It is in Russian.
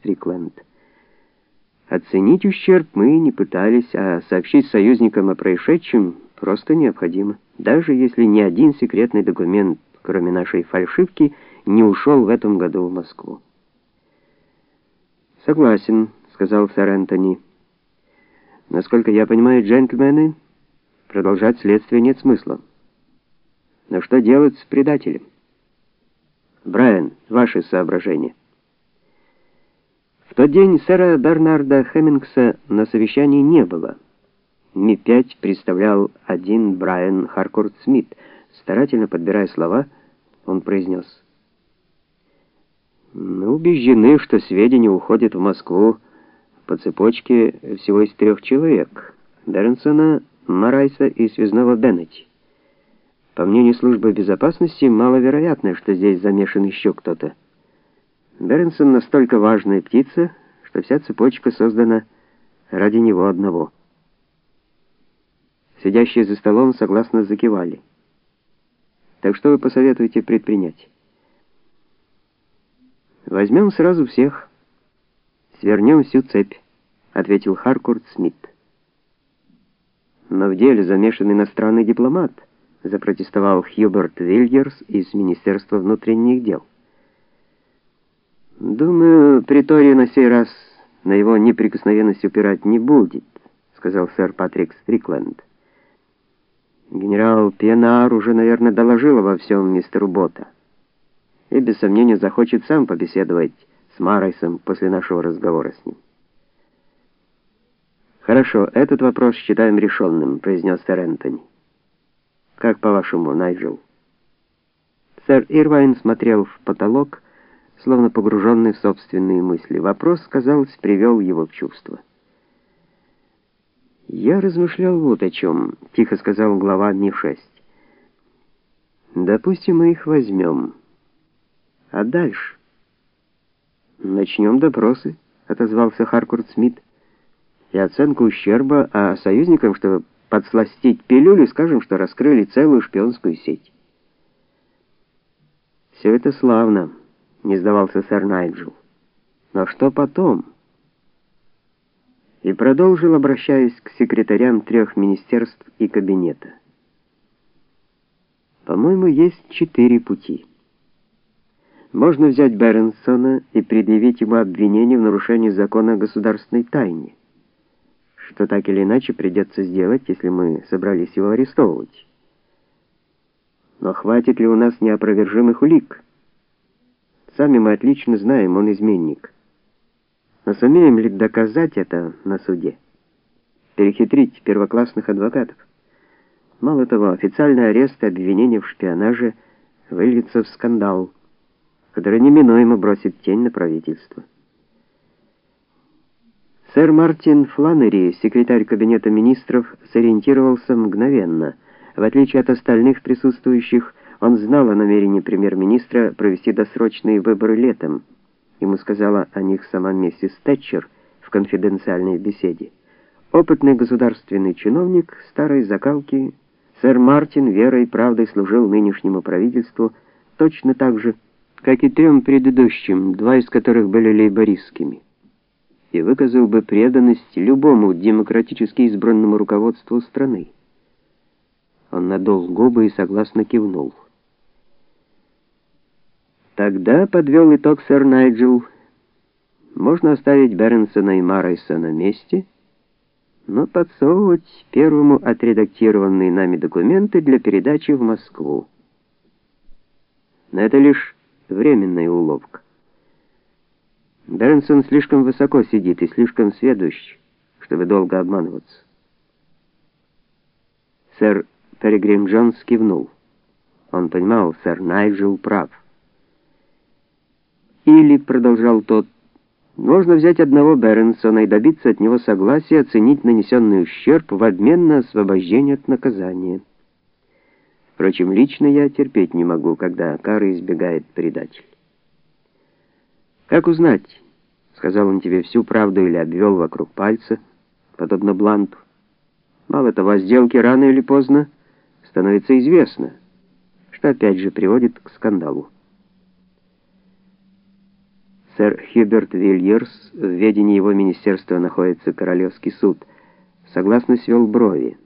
Стрикленд. Оценить ущерб мы не пытались, а сообщить союзникам о происшедшем просто необходимо, даже если ни один секретный документ, кроме нашей фальшивки, не ушел в этом году в Москву. Согласен, сказал сэр Энтони. Насколько я понимаю, джентльмены, продолжать следствие нет смысла. Но что делать с предателем? Брайан, ваши соображения. В тот день сэра Бернарда Хеммингса на совещании не было. Ми-5 представлял один Брайан Харкорт Смит. Старательно подбирая слова, он произнес: "Мы убеждены, что сведения уходят в Москву по цепочке всего из трех человек: Бернсона, Марайса и связного Беннетти. По мнению службы безопасности, маловероятно, что здесь замешан еще кто-то. Бернсон настолько важная птица, что вся цепочка создана ради него одного. Сидящие за столом согласно закивали. Так что вы посоветуете предпринять? Возьмем сразу всех. Свернем всю цепь, ответил Харкурт Смит. Но в деле замешан иностранный дипломат, запротестовал Хьюберт Вильгерс из Министерства внутренних дел. Думаю, притория на сей раз на его неприкосновенность упирать не будет, сказал сэр Патрик Стрикленд. Генерал Пенар уже, наверное, доложил обо всем мистеру Бота. И без сомнения захочет сам побеседовать с Марайсом после нашего разговора с ним. Хорошо, этот вопрос считаем решенным», — произнес сэр Энтони. Как по-вашему, Найджел? Сэр Ирвайн смотрел в потолок, словно погруженный в собственные мысли. Вопрос, казалось, привел его в чувство. «Я размышлял вот о чем», — тихо сказал глава Ми-6. «Допустим, мы их возьмем. А дальше?» «Начнем допросы», — отозвался Харкурт Смит. «И оценку ущерба, а союзникам, чтобы подсластить пилюлю, скажем, что раскрыли целую шпионскую сеть». «Все это славно», не сдавался сэр Найджел. Но что потом? И продолжил, обращаясь к секретарям трех министерств и кабинета. По-моему, есть четыре пути. Можно взять Бернсона и предъявить ему обвинение в нарушении закона о государственной тайне, что так или иначе придется сделать, если мы собрались его арестовывать. Но хватит ли у нас неопровержимых улик? Сами мы отлично знаем, он изменник. Но сумеем ли доказать это на суде? Перехитрить первоклассных адвокатов? Мало того, официальный арест и обвинение в шпионаже выльется в скандал, который неминуемо бросит тень на правительство. Сэр Мартин Фланнери, секретарь кабинета министров, сориентировался мгновенно. В отличие от остальных присутствующих, он знал о намерении премьер-министра провести досрочные выборы летом. Ему сказала о них сама миссис Тэтчер в конфиденциальной беседе. Опытный государственный чиновник старой закалки, сэр Мартин верой и правдой служил нынешнему правительству точно так же, как и трем предыдущим, два из которых были лейбористскими, и выказал бы преданность любому демократически избранному руководству страны. Он надул губы и согласно кивнул. Тогда подвел итог сэр Найджел. Можно оставить Бернсона и Марайса на месте, но подсовывать первому отредактированные нами документы для передачи в Москву. Но это лишь временная уловка. Бернсон слишком высоко сидит и слишком сведущ, чтобы долго обманываться. Сэр Перегрин Джонс кивнул. Он понимал, сэр Найджел прав. Или, продолжал тот, можно взять одного Бернсона и добиться от него согласия оценить нанесенный ущерб в обмен на освобождение от наказания. Впрочем, лично я терпеть не могу, когда кары избегает предатель. Как узнать, сказал он тебе всю правду или обвел вокруг пальца, подобно Бланту? Мало того, о сделке рано или поздно становится известно, что опять же приводит к скандалу. Сэр Хьюберт Вильерс, в ведении его министерства находится Королевский суд, согласно свел брови.